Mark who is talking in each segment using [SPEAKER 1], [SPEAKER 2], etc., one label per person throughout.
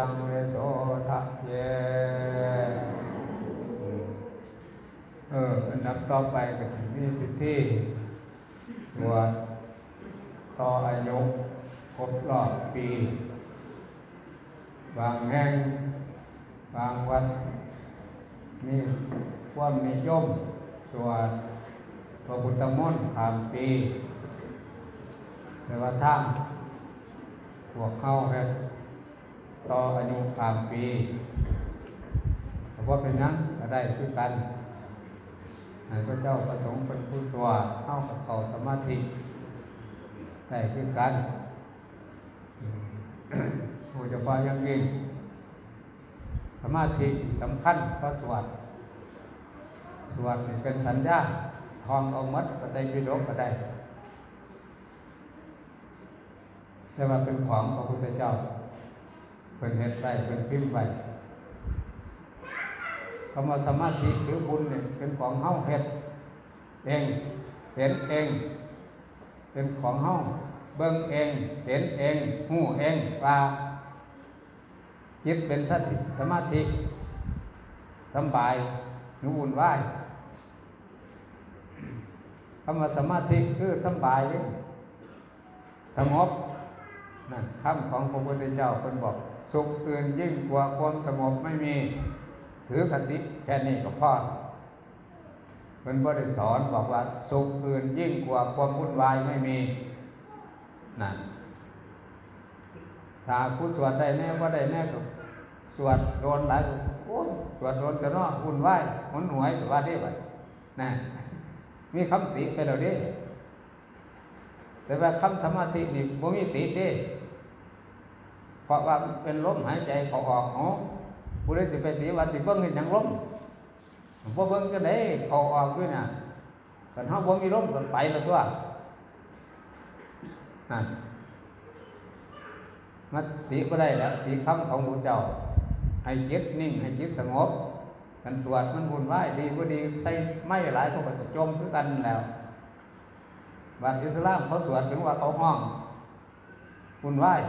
[SPEAKER 1] ตังเวโสทะเยเอออันดับต่อไปก็จะมีพิธีบวชต่ออายุครบรอบปี บางแห่ง บางวัดมีความนิยมสวดพระพุทธมนต์ขามปีแต่ว่าท่ามพวกเข้าแค่ ต่ออายุขามปีแต่ว่าเป็นนั้นก็ได้คือกันให้พระเจ้าประสงค์เป็นผู้ตัวเข้ากับเขาสมาธิได้คือกันผู้จะพายังยิ่งสมาธิสำคัญเพราะสวดสวดเป็นสัญญาทองเอามัดปฏิปิฎกก็ได้แต่ว่าเป็นของพระพุทธเจ้า เป็นเฮ็ดไว้เป็นพิมพ์ไว้คำว่าสมาธิหรือบุญเนี่ยเป็นของเฮาเฮ็ดเองเห็นเอง เป็นของเฮาเบิ่งเอง เห็นเองหูเองว่าจิตเป็นสติสมาธิสบายหรือวุ่นวายคำว่าสมาธิคือสบายสงบนั่นคำของพระพุทธเจ้าเป็นบอก สุขอื่นยิ่งกว่าความสงบไม่มี ถือคติแค่นี้ก็พอเป็นบริสอนบอกว่า สุขอื่นยิ่งกว่าความวุ่นวายไม่มีนั่นถ้าผู้สวดได้แน่ว่าได้แน่ก็สวดโดนหลายโอ้สวดโดนแต่นอวุ่นวายหนหวยว่าได้บัดนะมีคำติไปแล้วเด้แต่ว่าคำธรรมตินี่บ่มีติเด้ เพราะว่าเป็นลมหายใจเขาออกเนาะผู้ใดสิไปติว่าสิเบิ่งเห็นหยังลมบ่เบิ่งก็ได้เขาออกด้วยนะคันเฮาบ่มีลมก็ไปแล้วตัวนั่นมาติบ่ได้แล้วติคำของพระเจ้า ให้จิตนิ่งให้จิตสงบกันสวดมันวุ่นวายดีบ่ดีใส่ไม้หลายเขาก็จะจมคือกันแล้วบัดอิสลามเขาสวดถึงว่าเขาห้องวุ่นวาย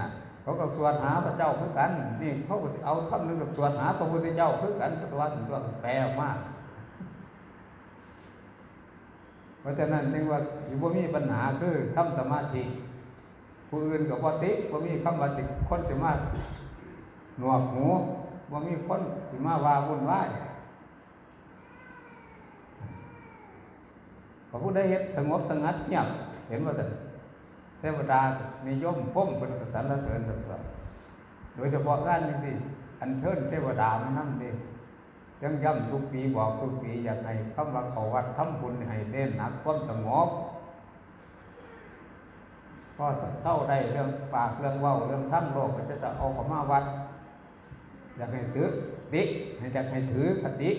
[SPEAKER 1] นะเขาก็สวดหาพระเจ้าคือกัน นี่เขาก็เอาคำนึงกับสวดหาพระพุทธเจ้าคือกันสวดถึงตัวแปลออกเพราะฉะนั้นจึงว่าอยู่บ่มีปัญหาคือทำสมาธิผู้อื่นกับปติบ่มีคำว่าติคนจะมาหนวกหูบ่มีคนสิมาว่าวุ่นวายพระพุทธเฮ็ดสงบสงัดเงียบเห็นว่าแต่ เทวดานิยมพุ่มเป็นสรรเสริญแบบโดยเฉพาะงานนี้สิอันเชิญเทวดามันนั่นดิยังย้ำทุกปีบอกทุกปีอยากให้คำว่าเขาวัดทำบุญให้เน้นหนักความสงบพอสเข้าได้เรื่องปากเรื่องเว้าเรื่องทั้งโลกก็จะจะเอาขมาวัดอยากให้ถือติให้อยากให้ถือคติ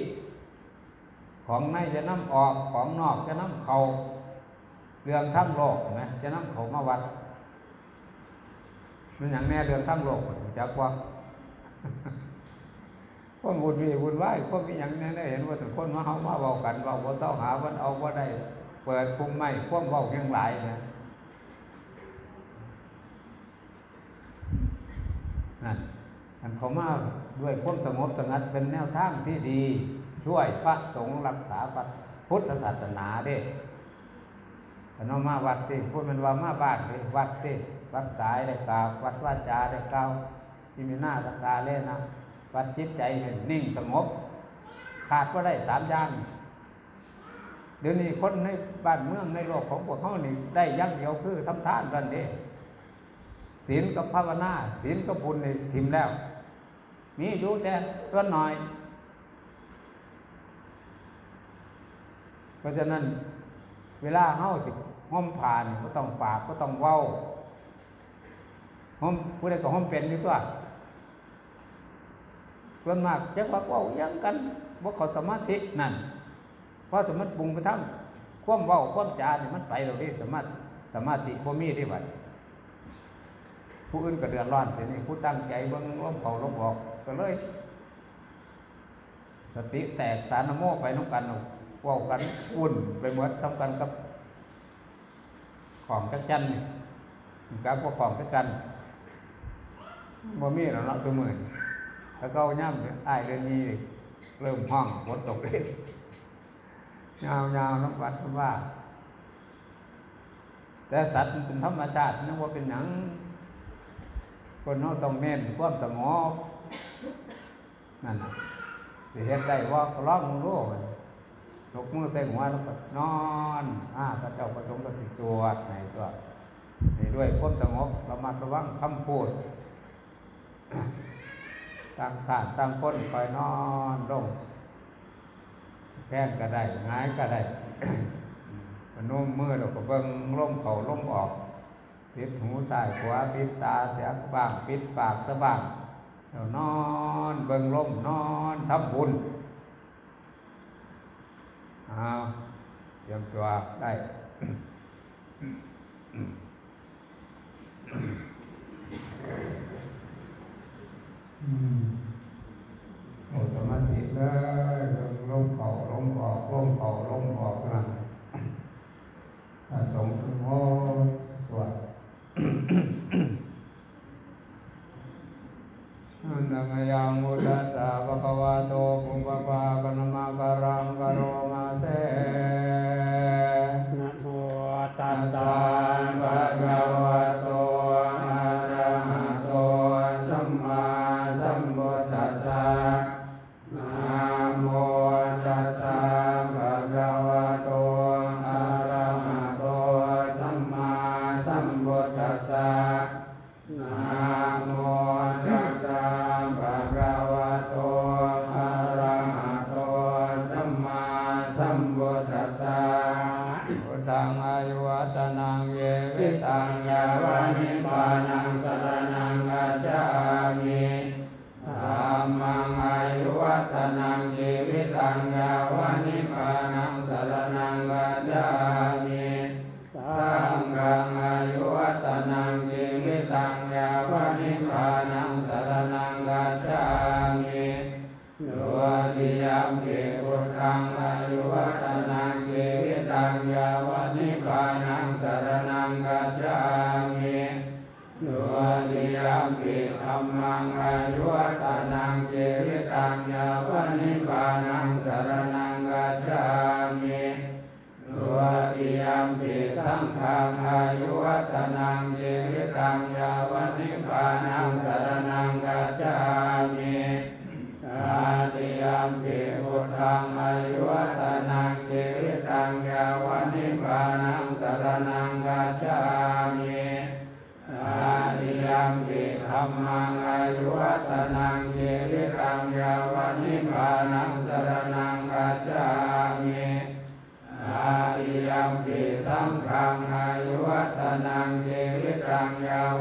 [SPEAKER 1] ของในจะนำออกของนอกจะนำเขา่า เรื่องทั้งโลกนะจะนำเขามาวัดมันอย่างแน่เรื่องทั้งโลกจากว่าคนวุ่นวีวุ่นวายคนมีอย่างแน่ได้เห็นว่าแต่คนมาเฮามาเบากันเบาว่าเศร้าหาวันเอาว่าได้ เปิดคุมไม่ควมเบาเพียงหลายนะนั่นอันเขามาด้วยความสงบสงัดเป็นแนวทางที่ดี ช่วยพระสงฆ์รักษาพระพุทธศาสนาเด้ แต่น้องมาวัดสิพูดมันว่ามาบ้านสิวัดสิวัดสายได้กล่าว วัดวาจาได้กล่าวที่มีหน้าตากาเล่นนะวัดจิตใจให้นิ่งสงบ ขาดก็ได้สามอย่างเดี๋ยวนี้คนในบ้านเมืองในโลกของพวกเขานี่ได้ยังเดียวคือทำทานกันเด้ศีลกับภาวนาศีลกับบุญในทิมแล้ว มีอยู่แต่ตัวหน่อย เพราะฉะนั้น เวลาเฮาสิ ห้อมผ่านก็ต้องปากก็ต้องเว้าห้อมผู้ใดก็ห้อมเป็นอยู่ตัวส่วนมากจักว่าเว้ายังกันบ่เขาสมาธินั่นเพราะสมมติปรุงไปทำความเว้าความจานี่มันไปแล้วเด้สมาธิสมาธิบ่มีได้บัดผู้อื่นก็เดือดร้อนสินี่ผู้ตั้งใจเบิ่งลมเขาลมออกก็เลย สติแตกสารนโมไปน้องกันเอาเว้ากันอุ่นไปเหมดทำกันกับ ของจักจันนี่กับพวกของจักกันบ่มีแล้วเนาะตัวมื่นแล้วก็ย่ำอ้ายเดือนนี้เริ่มห้องฝนตกเลยยาวยาวน้ำวัดน้ำว่า แต่สัตว์มันเป็นธรรมชาตินะว่าเป็นหนัง คนเราต้องเน้นความสงบนั่นสิเฮ็ดได้ว่าร้องมึงรู้มัน ยกมือใส่หัวแล้วก็นอนอ่าพระเจ้าประสงค์ก็สิสวดในตัวนี่ด้วยความสงบระมัดระวังคำพูดต่างฐานต่างคนคอยนอนลงแค่นก็ได้งายก็ได้พนมมือเราก็เบิ่งลมเข่าลมออก ปิดหูซ้ายขวาปิดตาเสียบ้าง ปิดปากสะบ้างเรานอน เบิ่งลมนอนทำบุญ เอาเตรียมตัวได้โอ้สมาธิเลยเบิ่งลมเขาลมออกลมเขาลมออกนั่นพระสงฆ์ทุกโมสวดอันนังยังมุตัสสะภะคะวะโตปุปปะกะนะมะกะรังกะโร ม
[SPEAKER 2] ตัส
[SPEAKER 1] สะพุทธังอายุวัตนังเยวิตังยาวานิปานา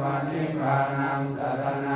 [SPEAKER 1] วานิพานังสรนั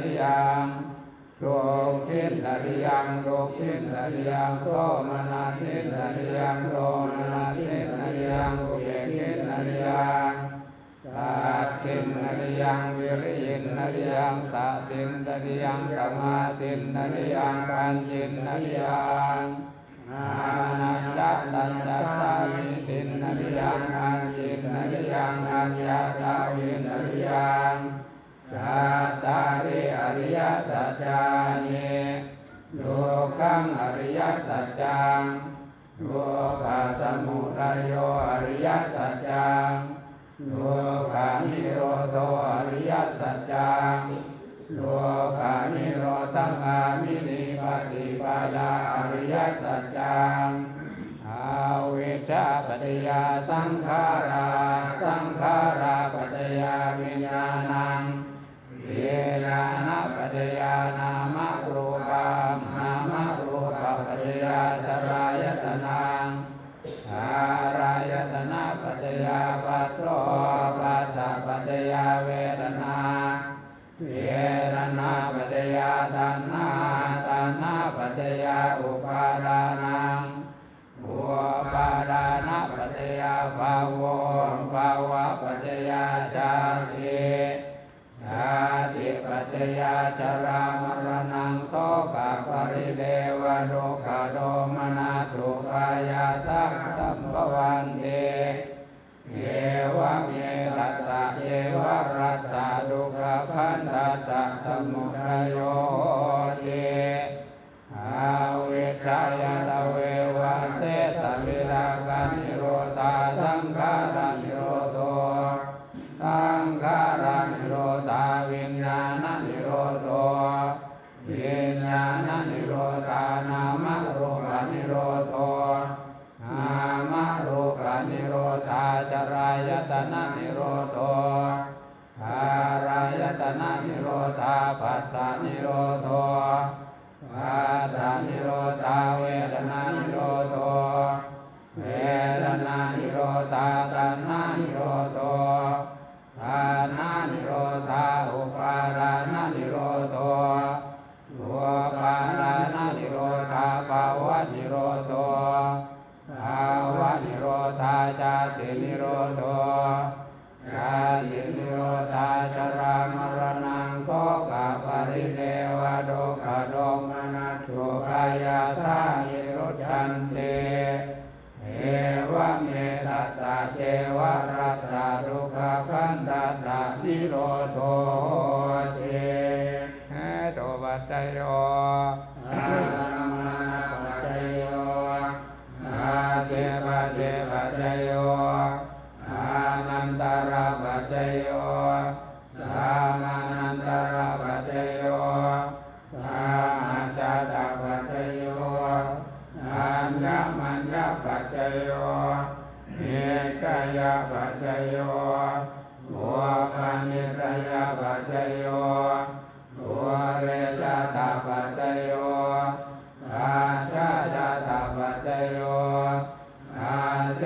[SPEAKER 1] ริยงสุขินตริยังโลขินตริยังโสมนาสินตริยังโสมนาสินตริยังอุเบกินตริยังสัตตินตริยังวิริยินตริยังสัตตินตริยังสมาตินตริยังปัญญินตริยังอาณัตตันตัสสามิตินตริยัง สัจจานิโลกังอริยสัจจังโลกาสมุทัยโยอริยสัจจังโลกานิโรธอริยสัจจังโลกานิโรธังอามินิปฏิปดาอริยสัจจังอาเวชาปฏิยาสังขารา นานิโรธาปัสสานิโร โยอาเส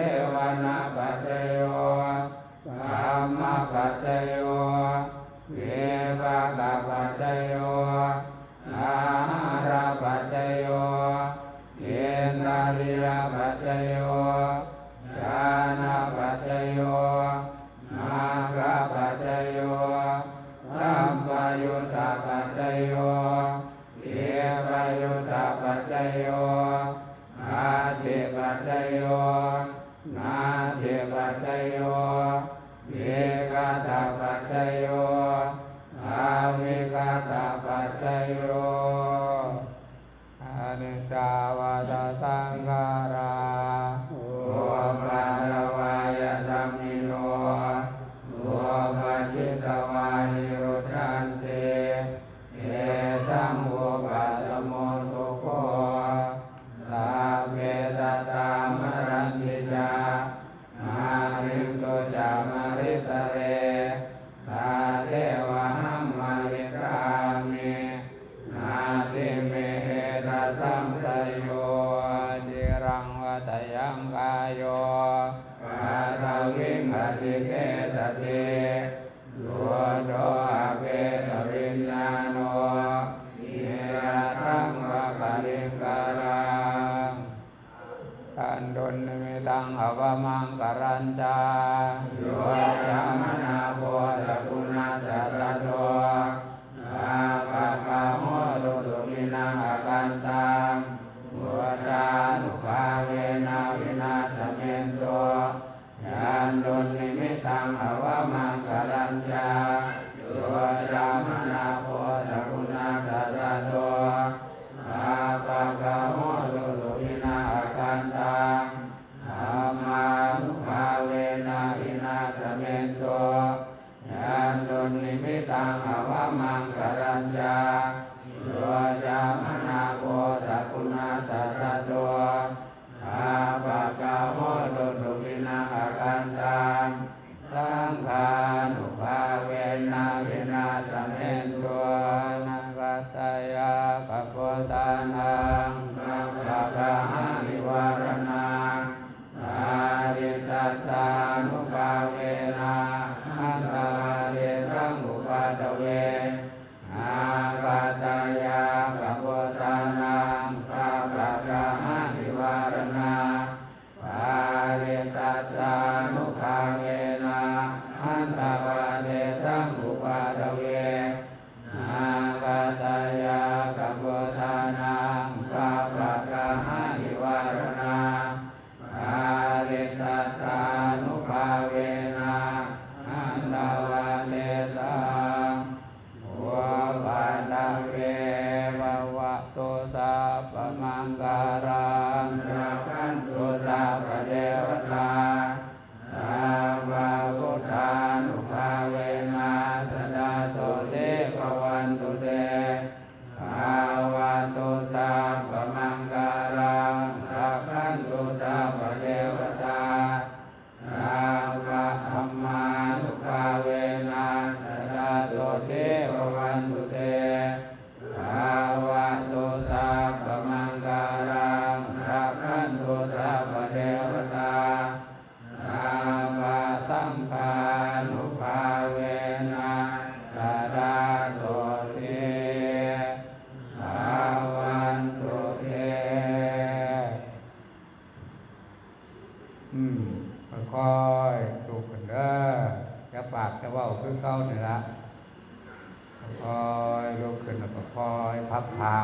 [SPEAKER 1] คอยลุกขึ้นแล้วก็คอยพับผ่า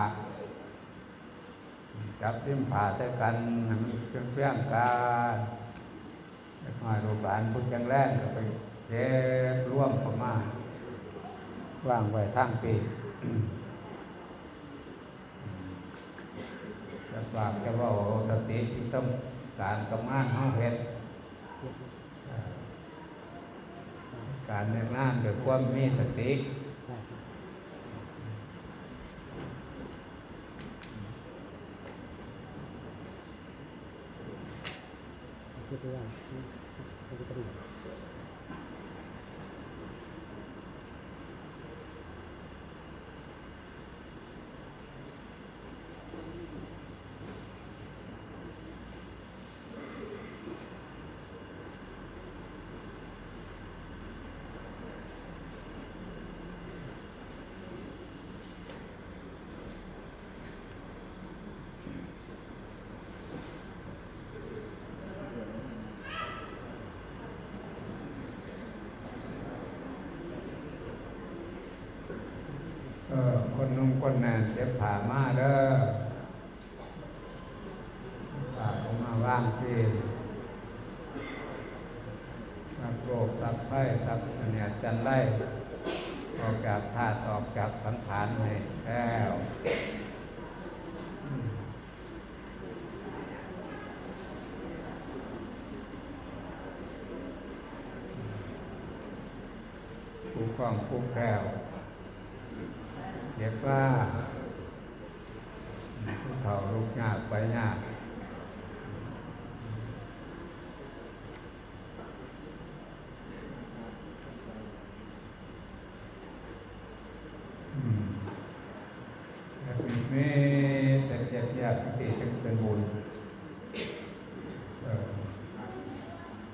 [SPEAKER 1] จับริมผ่าใส่กันหันเพื่อนเกันแล้วมาลูกหานพุทธยังแรงก็ไปเจ็บร่วมเข้มาว่างไว้ทั้งปีจะฝากจะบอกสติที่ต้งการกำงานห้องเพชรการเรื่องงานโดยความมีสติ
[SPEAKER 2] propiedad, ¿sí? นะ
[SPEAKER 1] เจ็บผ่ามาเด้อผ่าออกมาว่างทีสักโรคสักไข้สักเนี่ยจันไล่ออกจากธาตุออกจากสังขารให้แล้วผู้คล้องผู้แคล้ว เรียกว่าเขาลูกยากไปยากเมแต่เจ็ยากพิเจึเป็นบุญ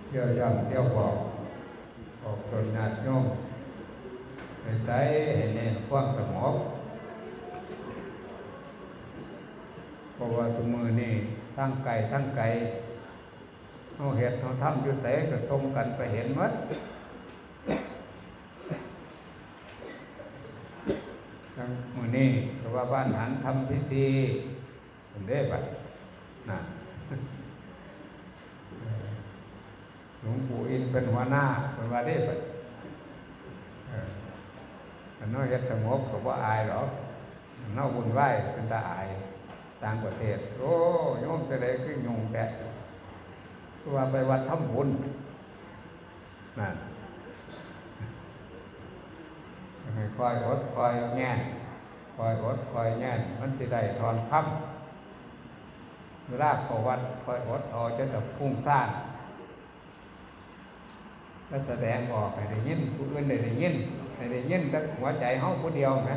[SPEAKER 1] เที่ยวย่ำเที่ยวบอก ทั้งไก่ทั้งไก่เอาเห็ดเอาทำอยู่เตะก็ตรงกันไปเห็นมัดทั้งมือนี่เพราะว่าบ้านหันทำพิธีเป็นได้บัดนะหลวงปู่อินเป็นหัวหน้าเป็นว่าได้บัดน้อยเฮ็ดสงบก็บ่าอายหรอกอันน้อบุญไหวเป็นตาอาย ต่างประเทศ โอ้โยมจะได้ขึ้นยงแกคือว่าไปวัดทำบุญนั่นคอยอดคอยแง่คอยอดคอยแง่มันจะได้ทอนคำเวลาข้าวัดคอยอดเอจะจะพุ่งสร้างก็แสดงออกให้ได้ยินผู้อื่นได้ได้ยินให้ได้ยินแต่หัวใจเฮาผู้เดียวนะ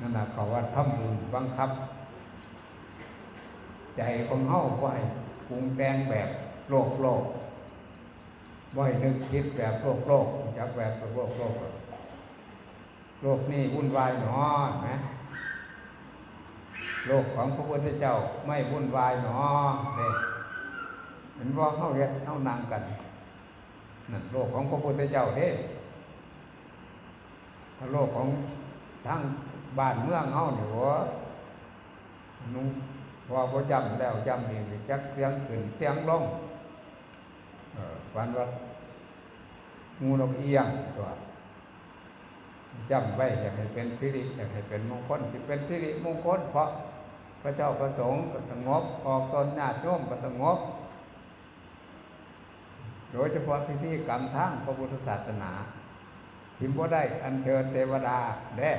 [SPEAKER 1] นั่นแหละเขาว่าทำบุญบังคับ ใจของเฮาบ่ให้ปรุงแต่งแบบโลกโลกบ่ให้นึกคิดแบบโลกโลกจากแบบโลกโลกโลกนี่วุ่นวายหนอนะโลกของพระพุทธเจ้าไม่วุ่นวายหนอเด้เห็นว่าเข้าเรียนเข้านางกันนั่นโลกของพระพุทธเจ้าเด้ถ้าโลกของทั้ง บ้านเมืองเฮาเนี่ยวนุ่งว่าพอจำแล้วจำนี่จักเสียงขึ้นเสียงลงเออฟันว่างูนกเอียงตัวจำไว้อยากให้เป็นสิริอยากให้เป็นมงคลที่เป็นสิริมงคลเพราะพระเจ้าประสงค์ก็สงบออกตนญาติโยมก็สงบ โดยเฉพาะพิธีกรรมทางพระพุทธศาสนาทิมบ่ได้อัญเชิญเทวดาแด่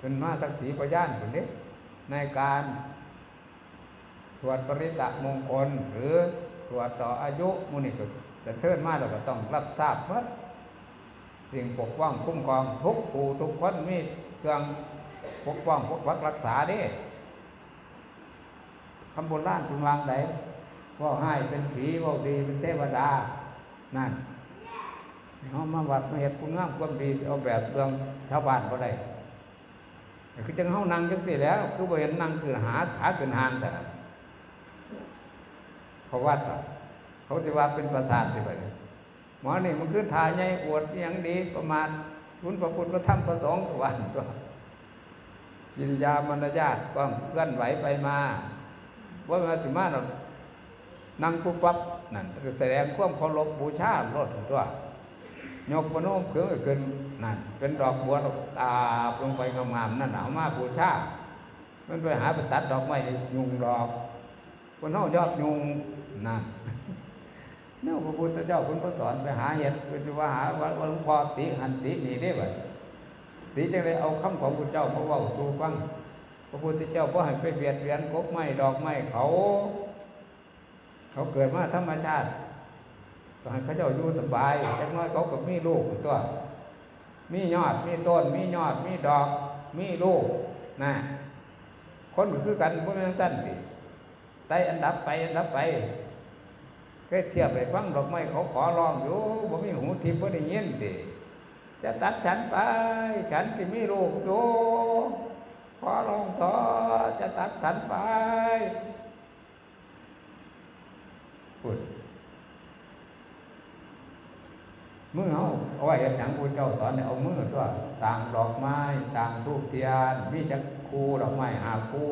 [SPEAKER 1] เป็นมาสักสีพยานคนนี้ในการสวดปริตะมงคล หรือสวดต่ออายุมุนิกจะเชิญมาเราก็ต้องรับทราบเมื่อสิ่งปกป้องคุ้มครองทุกผู้ทุกคนมีเครื่องปกป้องปกปักรักษาเด้คำโบราณเป็นวางไหนว่าให้เป็นผีว่าดีเป็นเทวดา นั่นเขามาวัดมาเห็ดคุณงามความดีเอาแบบเรื่องชาวบ้านก็ได้ คือจังเขานั่งจังสิแล้ว คือบ่เห็นนั่งคือหาขาขึ้นหางแต่เขาวัดเขาจะว่าเป็นประสาทที่ไปหมอนี่มันคือทาใหญ่อวดอย่างดีประมาณคุณพระพุทธพระธรรมพระสงฆ์วันตัวกิริยามารยาทก็เคลื่อนไหวไปมาว่ามาถึงมาเรานั่งปุ๊บปั๊บนั่นแสดงความเคารพบูชาลดตัว ยกปนมเครื่องขึ้น นั่นเป็นดอกบัวดอกตาลงไปงามๆนั่นเอามาบูชามันไปหาไปตัดดอกไม้ยุงดอกคนเฮายอดยุงนั่นเนี่ยพระพุทธเจ้าคุณพระสอนไปหาเห็ดไปว่าหาว่าหลวงพ่อติหันตินี่ได้บ่ติจังเลยเอาคำของพระเจ้ามาว้าสู่ฟังพระพุทธเจ้าก็ให้ไปเบียดเบียนกกไม้ดอกไม้เขา เขาเกิดมาธรรมชาติก็ให้เขาเจ้าอยู่สบายจักน้อยเขาก็มีลูกตัว มียอด มีต้น มียอด มีดอก มีลูกนะคนก็คือกันพวกนั้นสั้นดิไต่อันดับไปอันดับไปเคยเทียบไปฟังดอกไม้เขาขอร้องอยู่บ่มีหูทิพย์บ่ได้ยินดิจะตัดฉันไป ฉันที่มีลูกอยู่ขอร้องต่อจะตัดฉันไปพูด มือเอาเอาไว้เห็นอย่างพระเจ้าสอนเนี่ยเอามือตัวต่างดอกไม้ต่างทูบเทียนมีจักคูดอกไม้หาคู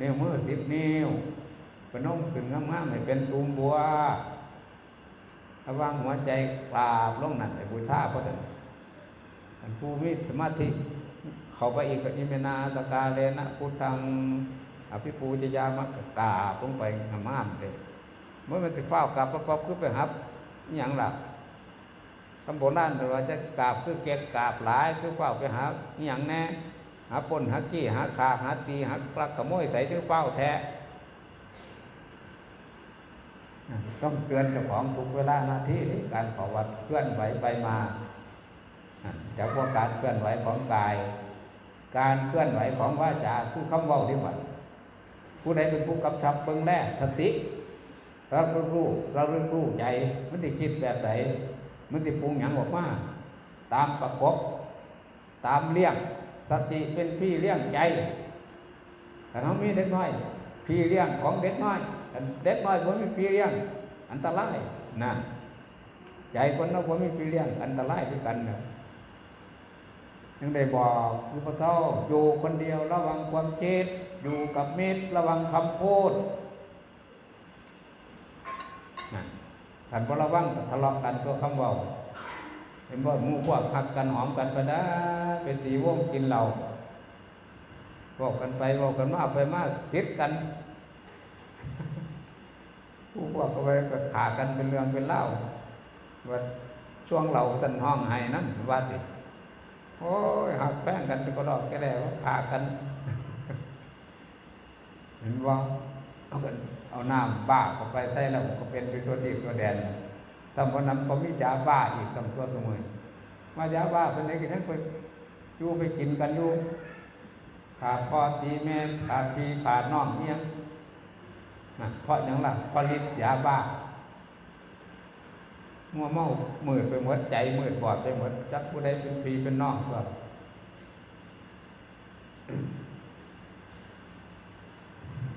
[SPEAKER 1] นิ้วมือสิบนิ้วปนมขึ้นงามๆให้เป็นตูมบัวระวังหัวใจกราบลงนั่นไปบูชาพระฉะนั้นอันผู้มีสมาธิเข้าไปอีกก็อิเมนาสกาเลนะพุทธังอภิปูจยามักกราลงไปงามๆเลยเมื่อมันจะเฝ้ากราบปั๊บๆขึ้นไปครับอย่างหลัก คำโบราณเราจะกราบคือเก็บกราบหลายคือเฝ้าไปหาอย่างแน่หาปนหากี้หาขาหาตีหาปลักขโมยใส่ถือเฝ้าแท้ต้องเตือนเจ้าของทุกเวลาหน้าที่การขอวัดเคลื่อนไหวไปมาจากพวกการเคลื่อนไหวของกาย การเคลื่อนไหวของวาจาคือคำว้าที่วัดผู้ใดเป็นผู้กำชับเบิ่งแลสติเราเรื่องรู้เราเรื่องรู้ใจมันจะคิดแบบไหน มันจะปรุงหยังออกมาตามประกบตามเลี้ยง สติเป็นพี่เลี้ยงใจแต่เขามีเด็กน้อย พี่เลี้ยงของเด็กน้อยเด็กน้อยผมมีพี่เลี้ยง อันตรายนะใจคนเราผมมีพี่เลี้ยง อันตรายด้วยกันเนี่ยยังได้บอกคือพระเจ้าอยู่คนเดียวระวังความคิดอยู่กับเมตรระวังคำพูดนะ ขันพระวังทะเลาะกันตัวคำว่าเห็นว่ามู่พวกหักกันหอมกันไปได้เป็นตีวงกินเหล้าบอกกันไปบอกกันมาไปมาคิดกันผู้พวกก็ไปก็ขากันเป็นเรื่องเป็นเล่าว่าช่วงเราสันห้องไห้นั่นว่าติโอ้ยหักแป้งกันก็ดอกก็ได้วขากัน เห็นว่า เอากันเอาน้ำบ้าเข้าไปใส่แล้วก็เป็นไปตัวทีตัวแดนทำวันนั้นก็มียาบ้าอีกทำตัวตัวมือมายาบ้าเป็นไงกันทั้งไปอยู่ไปกินกันอยู่ขาดพ่อตีแม่ขาดพี่ขาดน้องเนี่ยนะเพราะอย่างไรเพราะฤทธิ์ยาบ้ามัวเมามืดไปหมดใจมืดบอดไปหมดจักผู้ใดเป็นพีเป็นน้องก็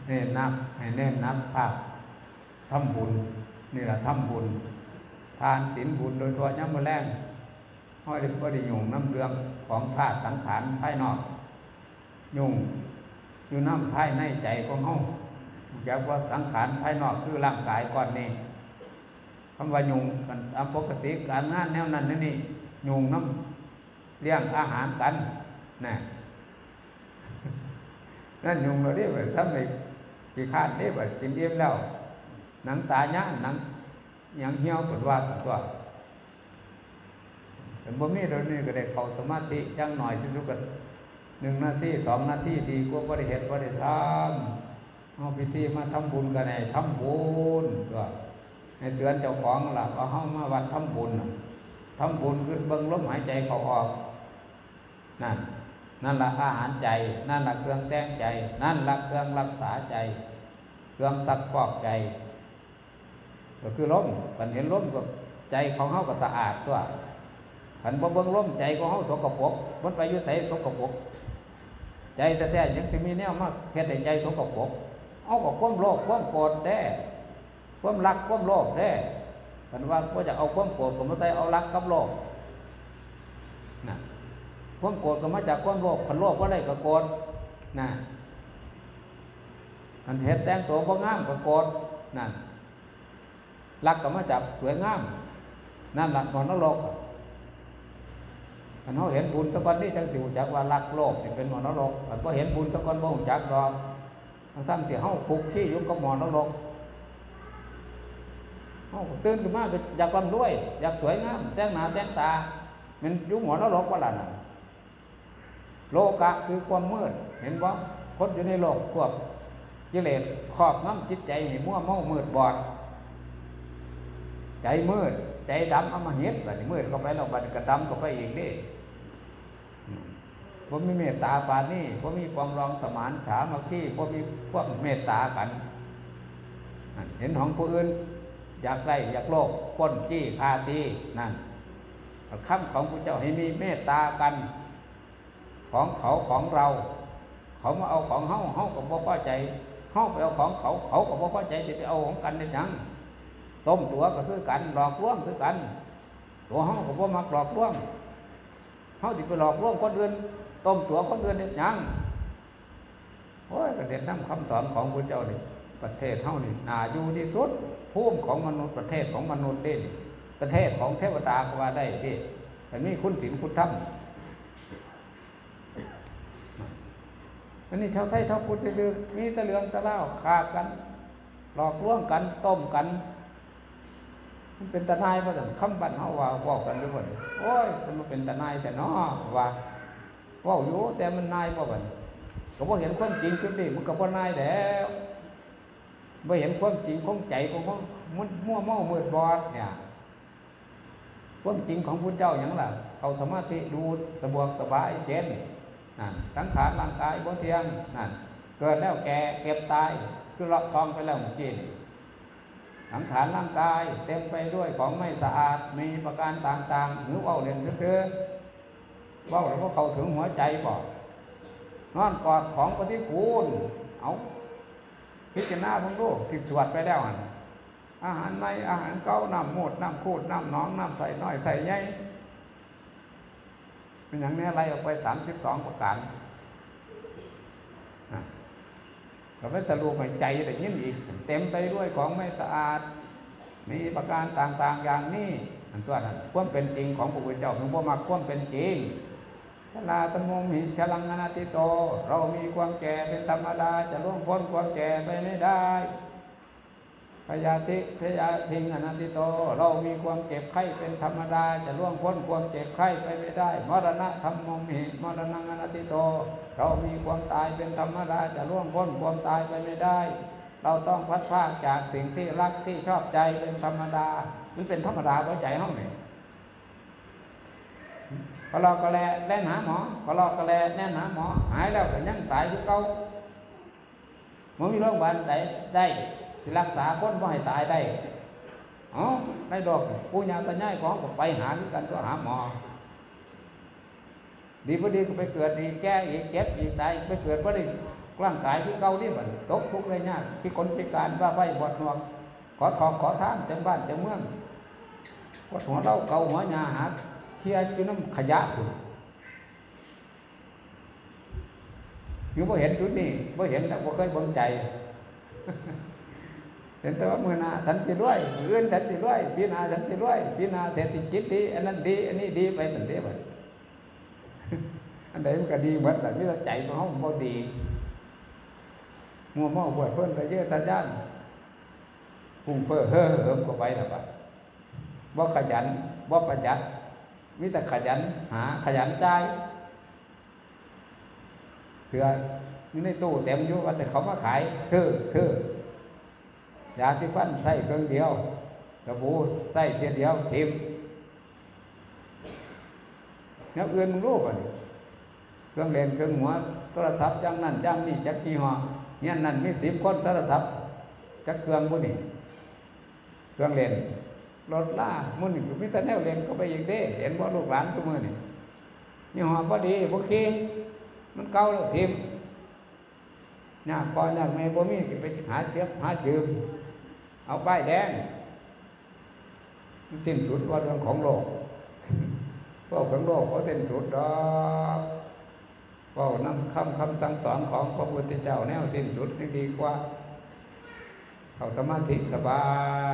[SPEAKER 1] เน้นนับให้เน้นนับภาพทำบุญนี่แหละทำบุญทานศีลบุญโดยตัวย่ำมือแรงห้อยได้ก็ได้ยุ่งน้ำเรืองของธาตุสังขารภายนอก ยุ่งอยู่น้ำภายในใจของเฮาอยากว่าสังขารภายนอกคือร่างกายก่อนนี้คำว่ายุ่งกันตามปกติการงานแนวนั้นนี่ยุ่งน้ำเลี้ยงอาหารกันนะนั่นยุงเราเรียกว่าทำไม กี่ข้านเรียกว่ากินเอี่ยมแล้ว หนังตาย่าหนังยังเหี่ยวป็นว่าตัวเป็นบ่มีเรานี่ก็ได้เข้าสมาธิจังหน่อยที่สุดกันหนึ่งนาทีสองนาทีดีกว่าบ่ได้เห็นบ่ได้ทำเอาพิธีมาทำบุญกันให้ทำบุญก็ให้เตือนเจ้าของหล่ะว่าเฮามาวัดทำบุญน่ะทำบุญคือเบิ่งลมหายใจเขาออกนั่น นั่นละอาหารใจ นั่นละเครื่องแต่งใจ นั่นละเครื่องรักษาใจ เครื่องซักฟอกใจ ก็คือลมกันเห็นลมก็ใจของเฮาก็สะอาดตัวขันบ่เบิ่งลมใจของเฮาสกปรกมันไปยู่ไสสกปรกใจแท้ๆยังสิมีแนวมาเฮ็ดให้ใจสกปรกเอาก็ความโลภความโกรธแด้ความรักความโลภแด้กันว่าก็จะเอาความโกรธก็มาใส่เอารักกับโลภนะ ความโกรธก็มาจากความโลภคนโลภก็ได้ก็โกรธนะอันเห็ดแต่งตัวบ่งามก็โกรธนั่นรักก็มาจากสวยงาม นั่นหลักของนรกอันเขาเห็นบุญตะกอนนี่จังสิวจักว่ารักโลภนี่เป็นหมอนรกอันพอเห็นบุญตะกอนบ่งจักดอกทั้งทั้งที่เฮาคุกที่ยู่กับหมอนรกเฮาตื่นขึ้นมาก็อยากความรวย อยากสวยงามแต่งหน้าแต่งตามันยู่หมอนรกว่าล่ะน่ะ โลกะคือความมืด เห็นบ่คนอยู่ในโลกควบกิเลสครอบงำจิตใจให้มัวเมามืดบอด ใจมืด ใจดำอมาเฮ็ดบัดนี้มืดเข้าไปแล้วบัดนี้ก็ดำเข้าไปอีกเด้บ่มีเมตตาปานนี้บ่มีความรองสมานถามักที่บ่มีความเมตตากัน เห็นของผู้อื่น อยากได้อยากโลภปล้นจี้คาตีนั่นคำของพระเจ้าให้มีเมตตากัน ของเขาของเรา เขามาเอาของเฮาเฮาก็บ่พอใจเฮาไปเอาของเขาเขาก็บ่พอใจจะไปเอาของกันได้ยังต้มตัวก็คือกันหลอกลวงคือกัน ตัวเฮาก็บ่มักหลอกลวงเฮาสิไปหลอกลวงคนอื่นต้มตัวคนอื่นได้ยังโอ้ยก็เด็ดนำคำสอนของพระเจ้านี่ประเทศเฮานี่นาอยู่ที่สุดภูมิของมนุษย์ประเทศของมนุษย์เด้นี่ประเทศของเทวดาก็ว่าได้เด้แต่นี่คุณศีลคุณธรรม อันนี้ชาวไทยชาวพุทธดื้อมีตะเหลืองตะเล่าฆ่ากัน หลอกลวงกันต้มกัน มันเป็นตะนายป่ะจังคำบันเฮาว่าเว้ากันด้วยบ่โอ้ยมันมาเป็นตะนายแต่น้อว่าเว้าอยู่แต่มันนายบ่บัดก็บ่เห็นความจริงจุดนี้มันก็บ่นายแล้วบ่เห็นความจริงของใจของมันมันมั่วเมามืดบอดเนี่ยความจริงของพุทธเจ้าหยังล่ะ เขาสมาธิดูสะบวกสบายเย็น นั่นสังขารร่างกายบ่เที่ยงนั่นเกิดแล้วแก่เก็บตายคือเลาะทองไปแล้วเมื่อกี้นี่สังขารร่างกายเต็มไปด้วยของไม่สะอาดมีประการต่างๆหรือเว่าเล่นเชื่อเว่าแล้วก็เข้าถึงหัวใจบอกนอนกอดของปฏิกูลเอาพิจารณาพงดูที่สวดไปแล้วอาหารไม่อาหารเก่าน้ำมูดน้ำคูดน้ำหนองน้ำใส่น้อยใส่ใหญ่ เป็นอย่างนี้ไล่ออกไปสามสิบสองประการนะเราไปสรุปให้ใจได้ยินอีก เต็มไปด้วยของไม่สะอาด มีประการต่างๆอย่างนี้อันตัวนั้นความเป็นจริงของพระพุทธเจ้าถึงพ่อมาความเป็นจริงชลาตมงหิชลังอนาติโต เรามีความแก่เป็นธรรมดาจะล่วงพ้นความแก่ไปไม่ได้ พยาธิพยาทิงอนันติโต เรามีความเจ็บไข้เป็นธรรมดา จะล่วงพ้นความเจ็บไข้ไปไม่ได้ มรณะธรรมมงหิมรณังอนันติโต เรามีความตายเป็นธรรมดา จะล่วงพ้นความตายไปไม่ได้ เราต้องพัดพากจากสิ่งที่รักที่ชอบใจเป็นธรรมดามันเป็นธรรมดาเพราะใจห้องไหนพอเราก็แลแล่นหาหมอพอเราก็แลแล่นหาหมอ หายแล้วก็ยังตายคือเก่ามันมีโรงพยาบาลใดได้ สิรักษาคนบ่ให้ตายได้อ๋อได้ดอกปู่ย่าตาย่ายของก็ไปหาคือกันก็หาหมอ ดีพอดีก็ไปเกิดอีกแก่อีกเจ็บอีกตายไปเกิดบ่ได้ร่างกายคือเก่านี่บัดตกทุกข์เลยยากพิกลพิการว่าไปบอดหนวกขอขอขอทานเต็มบ้านเต็มเมืองปวดหัวเล่าเกาหัวหยาหาเทียอยู่น้ำขยะพุ่นอยู่บ่เห็นจุดนี้บ่เห็นแล้วบ่เคยเบิ่งใจ เห็นแต่ว่ามือนาฉันจะรวยมืออื่นฉันจะรวยปีหนาฉันจะรวยปีหนาเศรษฐกิจดีอันนั้นดี อันนี้ดีไปสันเดียบอันใดมันก็ดีหมดแต่ไม่ว่าใจของเขาบ่ดีมัวเมาบวชเพิ่นแต่เยอะทันย่านพุ่งเพ้อเฮ้อเหิมก็ไปแล้วปะบ่ขยันบ่ประหยัดมีแต่ขยันหาขยันใจเสืออยู่ในตู้เต็มอยู่ว่าแต่เขามาขายซื้อซื้อ ยาที่ฟันใส่เครื่องเดียวกระบูใส่เทียเดียวทิมแล้วเอื่นมึงรู้ป่ะเครื่องเล่นเครื่องหัวโทรศัพท์จังนั่นจังนี่จักกี่ห้อเนี่ยนั่นมีสิบคนโทรศัพท์จักเครื่องบุนี่เครื่องเล่นรถล่ามุนี่มิตรแนวเล่นก็ไปอีกเด้ เห็นว่าลูกหลานทุกมือนี่นี่ห้อพอดีโอเคมันเก่าแล้วทิมยากพอยากแม่บ่มีไปหาเจ็บหาจืม เอาป้ายแดงสิ้นสุดว่าเรื่องของโลกพวกของโลกเขาสิ้นสุดดอกว่านั่นคำคำสั่งสอนของพระพุทธเจ้าแนวสิ้นสุดนี่ดีกว่า เขาสมาธิสบา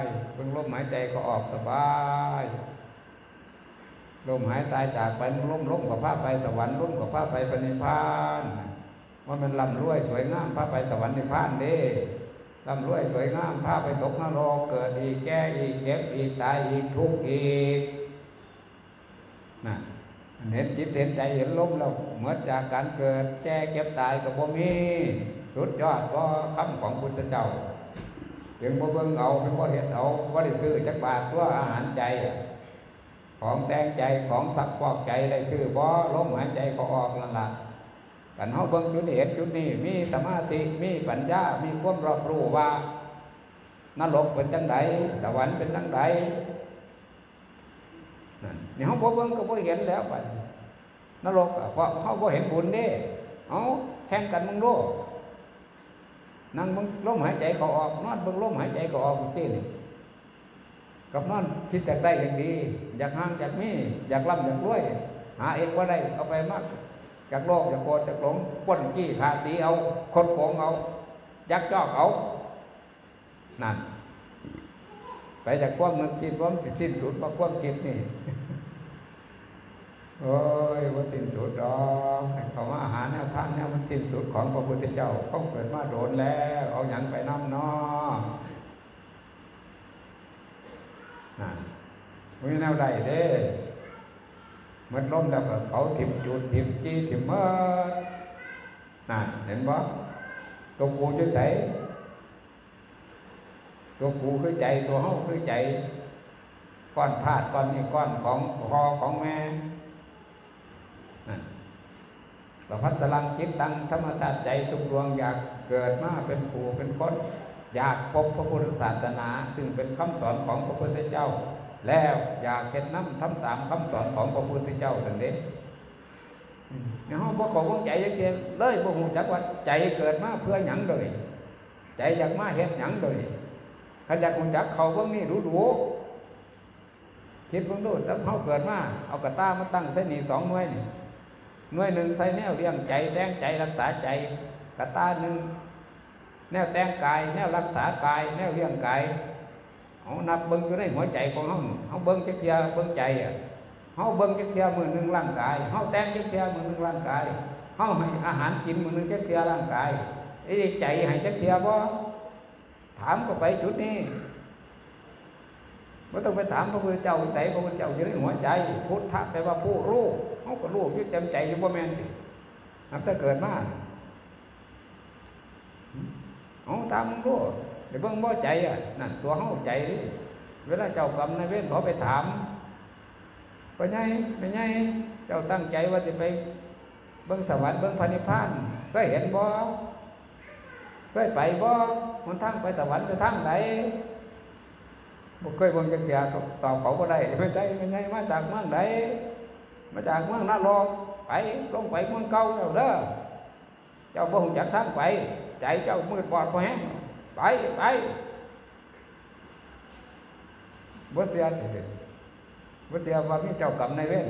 [SPEAKER 1] ยเพิ่งลมหายใจก็ออกสบายลมหายตายจากไปล้มล้มกับพระไปสวรรค์ล้มกับพระไปปณิพานว่ามันลำรวยสวยงามพระไปสวรรค์นิพพานเด้ ลำรวยสวยงามพาไปตกนรกเกิดอีกแก่อีกเจ็บอีกตายอีกทุกข์อีกนะเห็นจิตเห็นใจเห็นลมแล้วเมื่อจากการเกิดแก่เก็บตายกับบ่มีสุดยอดก็คำของพุทธเจ้าเพียงบ่เบิ่งเอาเพียงบ่เห็นเอาบ่ได้ซื้อจักบาทตัวอาหารใจ ของแต่งใจของสักฟอกใจได้ซื้อบ่ลมหายใจก็ออกนั่นแหละ กันเฮาเบิ่งจุดนี้เห็นจุดนี้มีสมาธิมีปัญญา มีความรอบรู้ว่านรกเป็นจังไดสวรรค์เป็นจังไดนั่นนี่เฮาบ่เบิ่งก็บ่เห็นแล้วบัดนรกอะเพราะเฮาบ่เห็นบุญเด้เอาแข่งกันมึงโลกนั่งมึงลมหายใจเขาออกนอนเบิ่งลมหายใจเขาออกตีนี่กับนอนคิดจากได้อย่างดี อยากห่างจากมีอยากร่ำอยากรวย หาเองว่าได้เอาไปมาก จากโลกจากโกรธจากหลงป้นกี้ขาตีเอาคดโกงเอายักยอกเอานั่นไปจากความนึกคิดความสิสิ้นสุดเพราะความคิดนี่โอ้ยว่าสิ้นสุดดอกให้เขามาอาหารแนวทางแนวมันสิ้นสุดของพระพุทธเจ้าต้องเกิดมาโดนแล้ว เอาหยังไปน้ำเนอนั่นมีแนวใดเด้ มันล้มแล้วก็เขาถิ่มจุดถิ่มจี้ถิ่มเมื่อนั่นเห็นบ่ตัวกูจะใส่ตัวกูคือใจตัวเฮาคือใจก้อนธาตุก้อนนี้ก้อนของพ่อของแม่นั่นประพัตลังจิตตังธรรมชาติใจทุกดวงอยากเกิดมาเป็นผู้เป็นคนอยากพบพระพุทธศาสนา ซึ่งเป็นคำสอนของพระพุทธเจ้า แล้วอยากเห็นน้ำทำตามคำสอนของพระพุทธเจ้าสันเด็จในห้องบ่ขอวงใจยังเทียเลยบ่หูจักว่าใจเกิดมาเพื่อหยังเลย ใจอยากมาเห็นหยังเลยขันอยากหูจักเขาเบื้องนี้รู้รู้คิดเบื้องดูตั้งเขาเกิดมาเอากระตามาตั้งเส้นนี้สองหน่วยนี่หน่วยหนึ่งใส่แนวเลี้ยงใจแตงใจรักษาใจกระตาหนึ่งแนวแต่งกาย แนวรักษากาย แนวเลี้ยงกาย เอานับเบิ้งอยู่ในหัวใจของเขาเขาเบิ้งจักเทียเบิ้งใจอะเขาเบิ้งจักเทียมือหนึ่งร่างกายเขาแต่งจักเทียมือหนึ่งร่างกายเขาให้อาหารกินมือหนึ่งจักเทียร่างกายไอ้ใจให้จักเทียบ่ถามก็ไปจุดนี้ไม่ต้องไปถามพระพุทธเจ้าใจพระพุทธเจ้าอยู่ในหัวใจ พุทธะแปลว่าผู้รู้เขาก็รู้ยึดจำใจอยู่บ่แม่นดินับแต่เกิดมาเอาตามมึงรู้ เดี๋ยวเบิ่งบ่ใจอะนั่นตัวเฮาใจเวลาเจ้ากรรมนายเวรเขาไปถามไปไงไปไงเจ้าตั้งใจว่าจะไปเบิ่งสวรรค์เบิ่งพระนิพพานเคยเห็นบ่เคยไปบ่มันทางไปสวรรค์ไปทางไหนบ่เคยเบิ่งจักเที่ยตอบเขาบ่ได้ไม่ใจไม่ไงมาจากเมืองใดมาจากเมืองนรกไปลงไปเมืองเก่าแล้วเด้อเจ้าบ่ฮู้จักทางไปใจเจ้ามืดบอดพอแห้ง ไปไปบ่เสียติบ่เสียว่ามีเจ้ากรรมนายเวร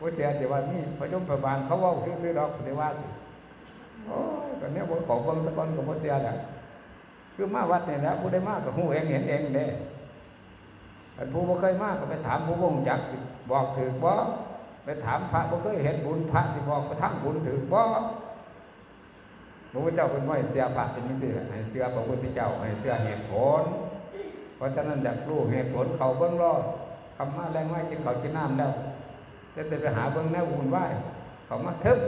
[SPEAKER 1] บ่เสียสิว่ามีพระยมประบาลเขาว้าซื่อๆดอกสิว่าสิโอ้ตอนนี้บ่ขอเบิ่งตะกอนก็บ่เสียแหละคือมาวัดนี่แหละผู้ใดมากก็ฮู้เองเห็นเองเด้อันผู้บ่เคยมากก็ไปถามผู้บ่รู้จักบอกถูกบ่ไปถามพระบ่เคยเห็นบุญพระสิบอกไปทำบุญถูกบ่ พระพุทธเจ้าเป็นว่าให้เสียพระเป็นยังไงให้เสียพระพุทธเจ้าให้เสียเหตุผล เพราะฉะนั้นอยากรู้เหตุผลเขาเบื้องรอดคำมาแรงว้กินเขาวกินน้ำแล้วจะจะไปหาเบื้องแนววุ่นวายเขามาทึบ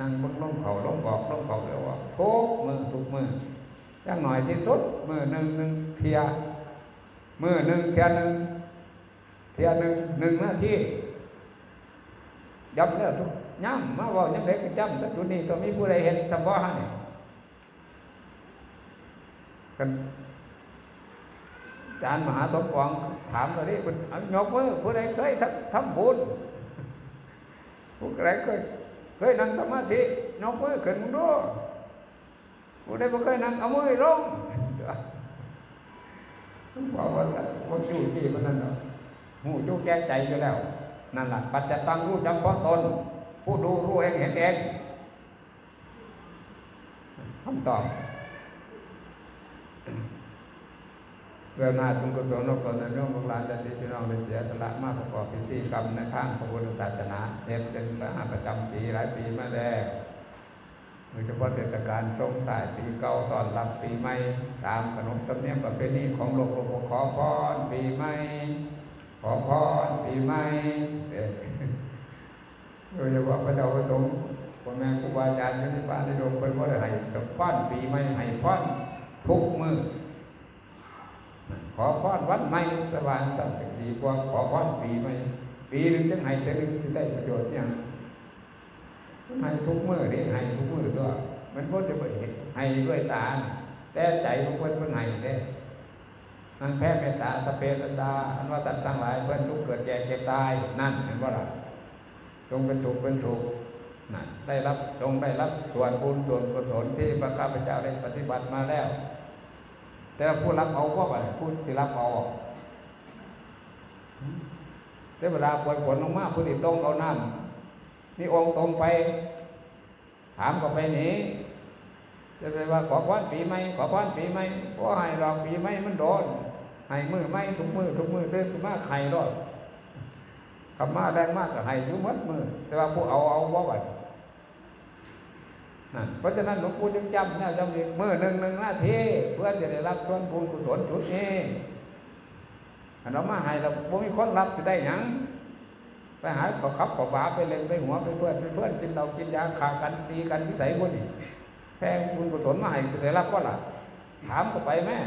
[SPEAKER 1] นั่งเบื้องลงเขาลงบอกลงเขาเรียกว่าทุกมือทุกมืออย่างหน่อยที่สุดมือหนึ่งหนึ่งเทียมือหนึ่งเทียหนึ่งเทียหนึ่งหนึ่งนาทีย้ำแล้วทุก ย่ำมาบอกยังไงก็จำแต่จุดนี้ก็มีผู้ใดเห็นจำบ่ฮะนี่กันอาจารย์มหาสมปองถามตอนนี้คุณยกมือผู้ใดเคยทำบุญผู้ใดเคยเคยนั่งสมาธิยกมือขึ้นมึงดูผู้ใดบ่เคยนั่งเอามือลงบอกว่าว่าจู่จี้มันนั่นเนาะหูจู่แก้ใจอยู่แล้ว นั่นแหละปัจจตังรู้จำเพาะตน ผู้ดูรู้เองเห็นเองคำตอบเรื่องน้าตุงกุศลนกตนในเรื่องของหลานจะที่พี่น้องได้เสียสละมากประกอบพิธีกรรมในข้างพระพุทธศาสนาเห็นเป็นประประจำปีหลายปีมาแล้วโดยเฉพาะเทศกาลสงท้ายปีเก่าตอนรับปีใหม่ตามขนบธรรมเนียมประเพณีของโลกโลกขอพรปีใหม่ขอพรปีใหม่ โดยเฉพาะพระเจ้าพระสงฆ์พ่อแม่ครูบาอาจารย์ที่บ้านในโรงเป็นว่าให้กับพรปีใหม่ให้พรทุกมือขอพรวันใหม่สว่างสันติดีกว่าขอพรปีใหม่ปีหนึงจังให้จะนึงจะได้ประโยชน์อย่างให้ทุกมือนี่ให้ทุกมือด้วยมันก็จะไปให้ด้วยตาแต่ใจของคนเป็นให้เด้มันแพ้เมตตาสเปรตตาอันว่าสัดตั้งหลายเพื่อนทุกเกิดแก่เจ็บตายนั่นเห็นว่าล่ะ จงเป็นสุขเป็นสุขนั่นได้รับจงได้รับส่วนบุญส่วนกุศลที่พระข้าพเจ้าได้ปฏิบัติมาแล้ว แต่ผู้รับเอาก็ไปผู้ที่รับเอาเทวดาปล่อยผลลงมาผู้ที่ตรงเอาน้ำนี่องค์ตรงไป ถามก็ไปหนีจะไปว่าขอพรปีใหม่ขอพรปีใหม่เพราะให้เราปีใหม่มันโดนให้มือไม่ทุกมือทุกมือเดินขึ้นมาไข่รอด คำมาแรงมากก็ให้ยุ่มัดมือ แต่ว่าผู้เอาเอาว่าบัดนั่นเพราะฉะนั้นหลวงปู่จึงจำเนี่ยจำเรียกมือหนึ่งหนึ่งนาทีเพื่อจะได้รับส่วนบุญกุศลจุดนี้อันเรามาให้เราบ่มีคนรับจะได้หยังไปหาขอขับขอบาไปเล่นไปหัวไปเพื่อนไปเพื่อนกินเรากินยาขากันตีกันวิสัยพวกนี้แพงบุญกุศลมาให้จะได้รับก็ล่ะถามก็ไปแม่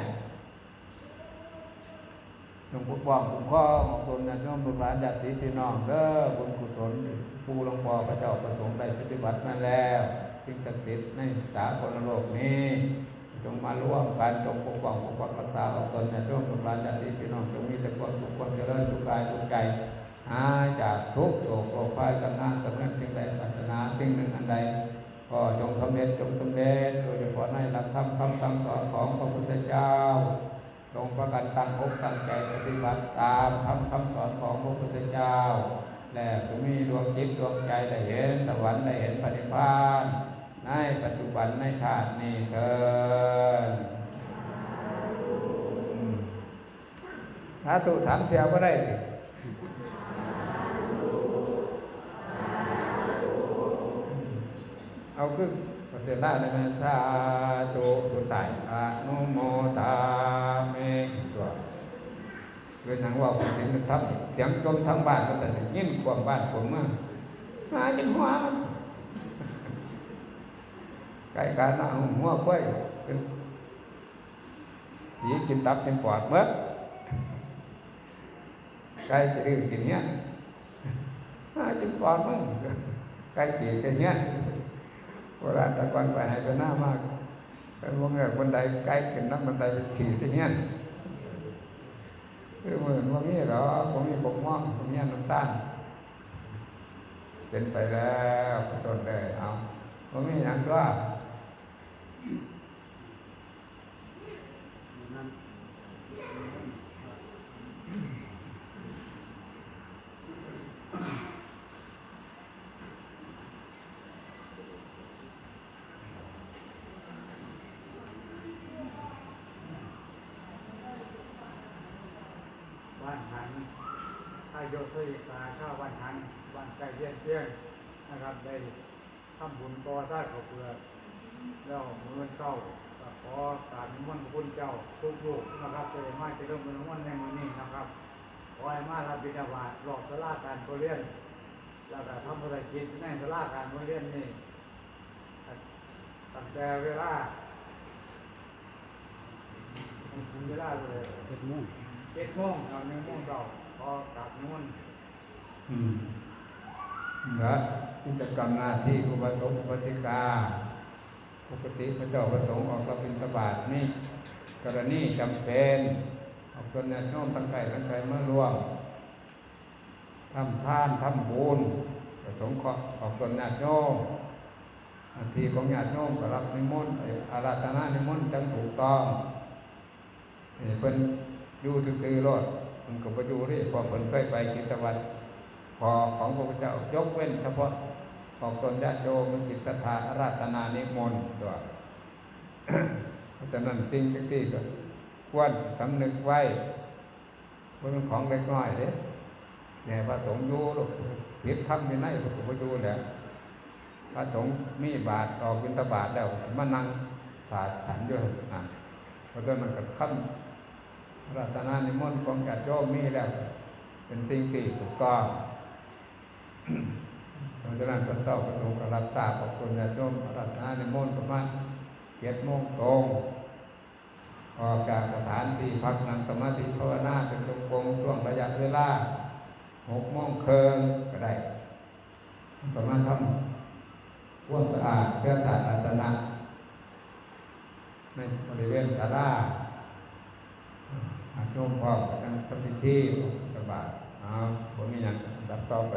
[SPEAKER 1] จงปกป้องคุ้มครองตนญาติโยมลูกหลานญาติพี่น้องเด้อบุญกุศลผู้หลวงพ่อพระเจ้าประสงค์ได้ปฏิบัติมาแล้วสิ่งศักดิ์สิทธิ์ในสากลโลกนี้จงมาร่วมกันจงปกป้องปกปักรักษาเอาตนญาติโยมลูกหลานญาติพี่น้องจงมีแต่ความสุขความเจริญทุกกายทุกใจหายจากทุกข์โศกโรคภัยกันงานกันเงินสิ่งใดปรารถนาสิ่งหนึ่งอันใดก็จงสำเร็จจงสำเร็จโดยเฉพาะในหลักธรรมคำสั่งสอนของพระพุทธเจ้า จงประกันตั้งอกตั้งใจปฏิบัติตามคำคำสอนของพระพุทธเจ้า และจะมีดวงจิตดวงใจได้เห็นสวรรค์ได้เห็นปฏิพานในปัจจุบันในชาตินี้เถิดสาธุสามเทียวก็ได้เอาคือ ประเทศลาวได้ไหมสาธุสุดท้ายอนุโมทามิตัวเรื่องหนังว่าผมเห็นมันทำเสียงจมทั้งบ้านก็แต่ยินความบ้านผมมาหาจังหัวมันไก่การหน้าหัวค่อยผีกินตับกินปอดเมื่อไก่จะดื้อกินเนี้ยหากินปอดมึงไก่ตีกันเนี้ย โบราณตะกอนไปให้ไปหน้ามากเป็นวงเงินบันไดไก่กินน้ำบันไดขี่ที่เนี้ยคือเหมือนว่ามีเหรอผมมีปกม่องผมมีน้ำตาลเป็นไปแล้วต้นเลยเอาผมมีอย่างก็
[SPEAKER 2] นั่น บ้านหันถ้ายกตัวตาข้าวบ้านหันบ้านใกล้เที่ยงเที่ยงนะครับ ได้ ทำบุญก่อสร้างขอบเปลือกแล้วมือเศร้าก็ขอตามนิมนต์พระคุณเจ้าทุกลูกนะครับจะได้มาจะเริ่มเป็นวันในมือนี้นะครับขอให้มารับบิณฑบาตหลอกสลาการบริเรียนแล้วก็ทำภารกิจในสลาการบริเรียนนี่ตั้งแต่เวลาเวลาเลย
[SPEAKER 3] เจ็ดโมง
[SPEAKER 2] เจ็ดโมงตอนหนึ่งโมงเช้าพอกลับนู่น
[SPEAKER 1] อืม นะกิจะกรรมหน้าที่อุปสมอุปติกาปกติพระเจ้าประสงค์ออกรับบิณฑบาตนี่กรณีจำเป็นออกตนญาติโยมตั้งไก่ตั้งไก่มาร่วมทำทานทำบุญประสงค์ออกตนญาติโยมหน้าที่ของญาติโยมก็รับนิมนต์อาราธนานิมนต์จังถูกต้องเพิ่นอยู่ซื่อๆรอดมันก็บ่อยู่เด้เพราะเพิ่นเคยไปกิจวัตร พอของพระพุทธเจ้ายกเว้นเฉพาะออกตนญาติโยมจิตศรัทธาราธนานิมนต์ตัวเพราะฉะนั้นสิ่งที่ก็ควรสำนึกไว้ว่าเป็นของเล็กน้อยเด้เนี่ยพระสงฆ์อยู่ลูกผิดธรรมไม่ไหนพระสงฆ์อยู่แหละพระสงฆ์มีบาทออกบิณฑบาตแล้วมานั่งถาดฉันอยู่อะเพราะฉะนั้นมันก็คำอาราธนานิมนต์ของญาติโยมมีแล้ว เป็นสิ่งที่ถูกต้อง เพราะฉะนั้นพระเจ้าประสงค์ก็รับทราบของคนญาติโยมรัตนาในมนประมาณเจ็ดโมงตรงออกจากสถานที่พักนั่งสมาธิภาวนาเป็นจงกรมช่วงระยะเวลาหกโมงเคิงก็ได้ ประมาณทำความสะอาดเพื่อศาสนาสนะในบริเวณศาลาอาโยมพร้อมกันทำพิธีสบายเอาผมมีอย่างรับต่อไป